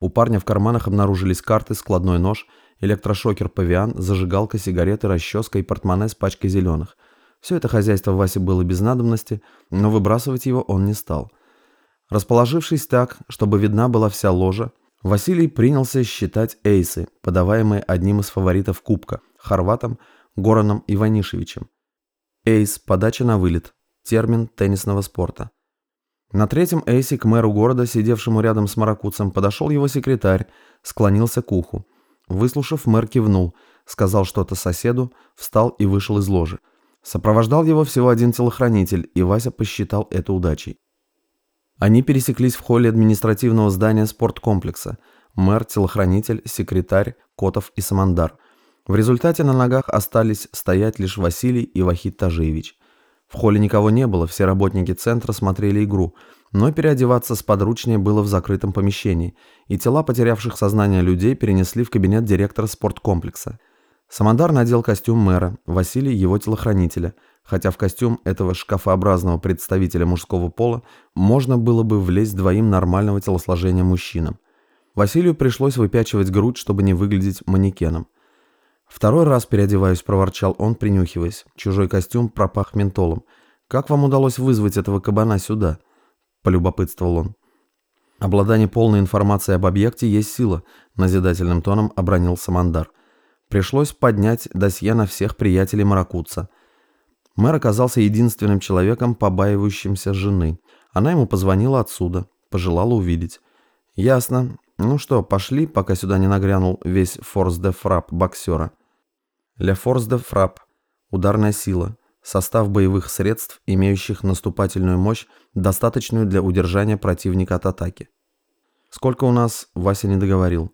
У парня в карманах обнаружились карты, складной нож, электрошокер «Павиан», зажигалка, сигареты, расческа и портмоне с пачкой зеленых. Все это хозяйство Васе было без надобности, но выбрасывать его он не стал. Расположившись так, чтобы видна была вся ложа, Василий принялся считать эйсы, подаваемые одним из фаворитов Кубка – хорватом Гораном Иванишевичем. Эйс – подача на вылет, термин теннисного спорта. На третьем эйсе к мэру города, сидевшему рядом с маракуцем, подошел его секретарь, склонился к уху. Выслушав, мэр кивнул, сказал что-то соседу, встал и вышел из ложи. Сопровождал его всего один телохранитель, и Вася посчитал это удачей. Они пересеклись в холле административного здания спорткомплекса. Мэр, телохранитель, секретарь, Котов и Самандар. В результате на ногах остались стоять лишь Василий и Вахид Тажиевич. В холле никого не было, все работники центра смотрели игру, но переодеваться сподручнее было в закрытом помещении, и тела потерявших сознание людей перенесли в кабинет директора спорткомплекса. Самандар надел костюм мэра, Василий – его телохранителя – хотя в костюм этого шкафообразного представителя мужского пола можно было бы влезть двоим нормального телосложения мужчинам. Василию пришлось выпячивать грудь, чтобы не выглядеть манекеном. «Второй раз переодеваюсь», – проворчал он, принюхиваясь. Чужой костюм пропах ментолом. «Как вам удалось вызвать этого кабана сюда?» – полюбопытствовал он. «Обладание полной информацией об объекте есть сила», – назидательным тоном обронил Самандар. «Пришлось поднять досье на всех приятелей Маракутца. Мэр оказался единственным человеком, побаивающимся жены. Она ему позвонила отсюда, пожелала увидеть. «Ясно. Ну что, пошли, пока сюда не нагрянул весь форс де фрап боксера». «Ля форс де фрап» – ударная сила, состав боевых средств, имеющих наступательную мощь, достаточную для удержания противника от атаки. «Сколько у нас?» – Вася не договорил.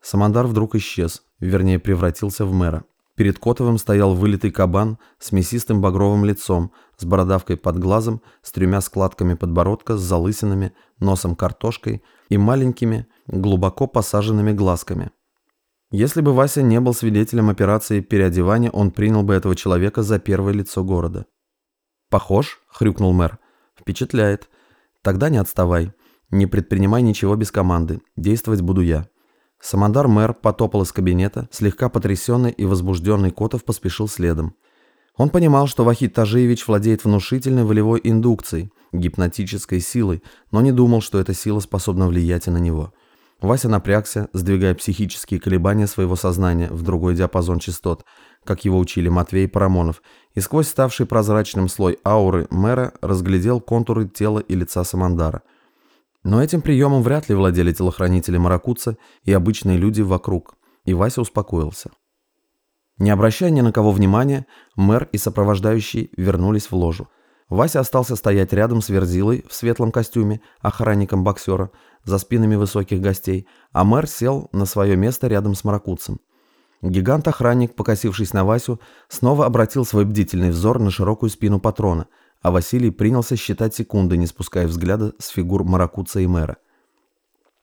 Самандар вдруг исчез, вернее превратился в мэра. Перед Котовым стоял вылитый кабан с мясистым багровым лицом, с бородавкой под глазом, с тремя складками подбородка, с залысинами, носом картошкой и маленькими, глубоко посаженными глазками. Если бы Вася не был свидетелем операции переодевания, он принял бы этого человека за первое лицо города. «Похож?» – хрюкнул мэр. «Впечатляет. Тогда не отставай. Не предпринимай ничего без команды. Действовать буду я». Самандар-мэр потопал из кабинета, слегка потрясенный и возбужденный Котов поспешил следом. Он понимал, что Вахид Тажиевич владеет внушительной волевой индукцией, гипнотической силой, но не думал, что эта сила способна влиять и на него. Вася напрягся, сдвигая психические колебания своего сознания в другой диапазон частот, как его учили Матвей Парамонов, и сквозь ставший прозрачным слой ауры мэра разглядел контуры тела и лица Самандара – но этим приемом вряд ли владели телохранители Маракуца и обычные люди вокруг, и Вася успокоился. Не обращая ни на кого внимания, мэр и сопровождающий вернулись в ложу. Вася остался стоять рядом с Верзилой в светлом костюме, охранником боксера, за спинами высоких гостей, а мэр сел на свое место рядом с Маракуцем. Гигант-охранник, покосившись на Васю, снова обратил свой бдительный взор на широкую спину патрона – а Василий принялся считать секунды, не спуская взгляда с фигур Маракуца и мэра.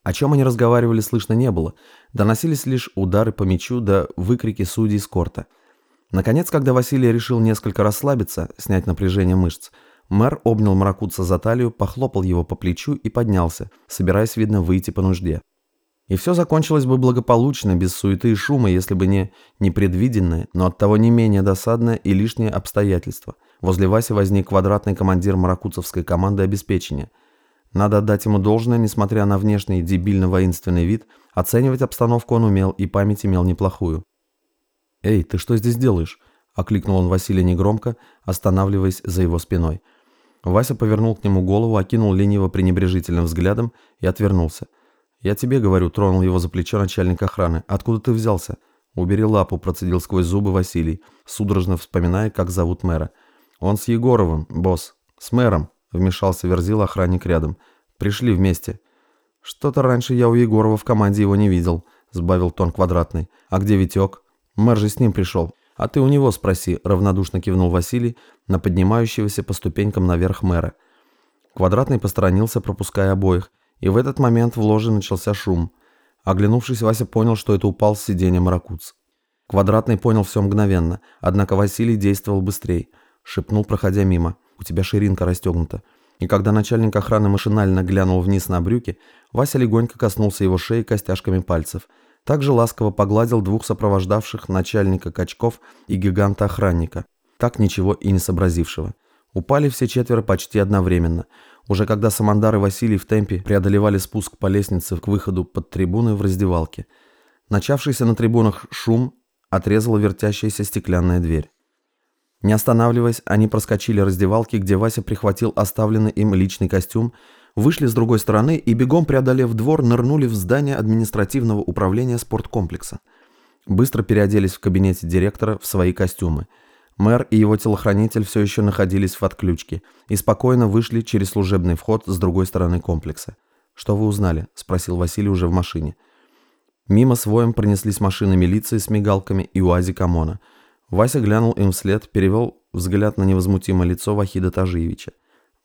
О чем они разговаривали, слышно не было. Доносились лишь удары по мячу да выкрики судей с корта. Наконец, когда Василий решил несколько расслабиться, снять напряжение мышц, мэр обнял Маракуца за талию, похлопал его по плечу и поднялся, собираясь, видно, выйти по нужде. И все закончилось бы благополучно, без суеты и шума, если бы не непредвиденное, но оттого не менее досадное и лишнее обстоятельство – Возле Васи возник квадратный командир маракуцевской команды обеспечения. Надо отдать ему должное, несмотря на внешний дебильно-воинственный вид, оценивать обстановку он умел и память имел неплохую. «Эй, ты что здесь делаешь?» – окликнул он Василия негромко, останавливаясь за его спиной. Вася повернул к нему голову, окинул лениво пренебрежительным взглядом и отвернулся. «Я тебе говорю», – тронул его за плечо начальник охраны. «Откуда ты взялся?» «Убери лапу», – процедил сквозь зубы Василий, судорожно вспоминая, как зовут мэра – «Он с Егоровым, босс. С мэром», — вмешался Верзил охранник рядом. «Пришли вместе». «Что-то раньше я у Егорова в команде его не видел», — сбавил тон квадратный. «А где Витек?» «Мэр же с ним пришел». «А ты у него спроси», — равнодушно кивнул Василий на поднимающегося по ступенькам наверх мэра. Квадратный посторонился, пропуская обоих, и в этот момент в ложе начался шум. Оглянувшись, Вася понял, что это упал с сиденья Маракуц. Квадратный понял все мгновенно, однако Василий действовал быстрее — шепнул, проходя мимо. «У тебя ширинка расстегнута». И когда начальник охраны машинально глянул вниз на брюки, Вася легонько коснулся его шеи костяшками пальцев. Также ласково погладил двух сопровождавших начальника качков и гиганта-охранника, так ничего и не сообразившего. Упали все четверо почти одновременно. Уже когда Самандар и Василий в темпе преодолевали спуск по лестнице к выходу под трибуны в раздевалке. Начавшийся на трибунах шум отрезала вертящаяся стеклянная дверь. Не останавливаясь, они проскочили раздевалки, где Вася прихватил оставленный им личный костюм, вышли с другой стороны и, бегом преодолев двор, нырнули в здание административного управления спорткомплекса. Быстро переоделись в кабинете директора в свои костюмы. Мэр и его телохранитель все еще находились в отключке и спокойно вышли через служебный вход с другой стороны комплекса. «Что вы узнали?» – спросил Василий уже в машине. Мимо своем пронеслись машины милиции с мигалками и УАЗик ОМОНа – Вася глянул им вслед, перевел взгляд на невозмутимое лицо Вахида Тажиевича.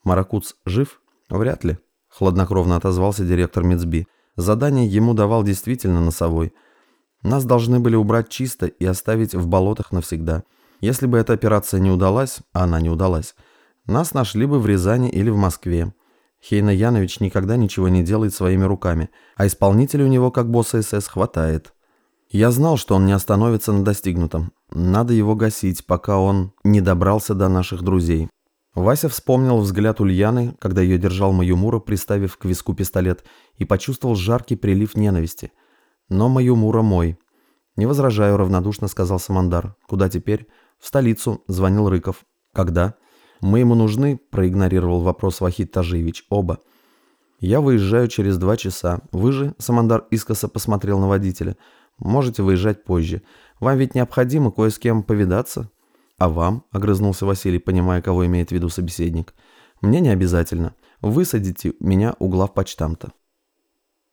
«Маракуц жив? Вряд ли», — хладнокровно отозвался директор Мецби. «Задание ему давал действительно носовой. Нас должны были убрать чисто и оставить в болотах навсегда. Если бы эта операция не удалась, а она не удалась, нас нашли бы в Рязани или в Москве. Хейна Янович никогда ничего не делает своими руками, а исполнителей у него, как босса СС, хватает. Я знал, что он не остановится на достигнутом. Надо его гасить, пока он не добрался до наших друзей. Вася вспомнил взгляд Ульяны, когда ее держал Маюмура, приставив к виску пистолет, и почувствовал жаркий прилив ненависти. Но Маюмура мой. «Не возражаю», — равнодушно сказал Самандар. «Куда теперь?» «В столицу», — звонил Рыков. «Когда?» «Мы ему нужны», — проигнорировал вопрос Вахид Тажиевич. «Оба». «Я выезжаю через два часа. Вы же», — Самандар искоса посмотрел на водителя, — Можете выезжать позже. Вам ведь необходимо кое с кем повидаться». «А вам?» – огрызнулся Василий, понимая, кого имеет в виду собеседник. «Мне не обязательно. Высадите меня у главпочтамта».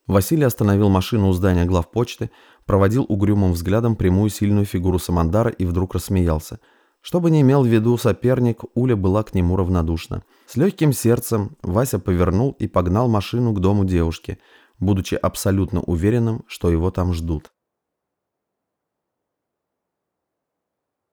Василий остановил машину у здания главпочты, проводил угрюмым взглядом прямую сильную фигуру Самандара и вдруг рассмеялся. Что бы ни имел в виду соперник, Уля была к нему равнодушна. С легким сердцем Вася повернул и погнал машину к дому девушки, будучи абсолютно уверенным, что его там ждут.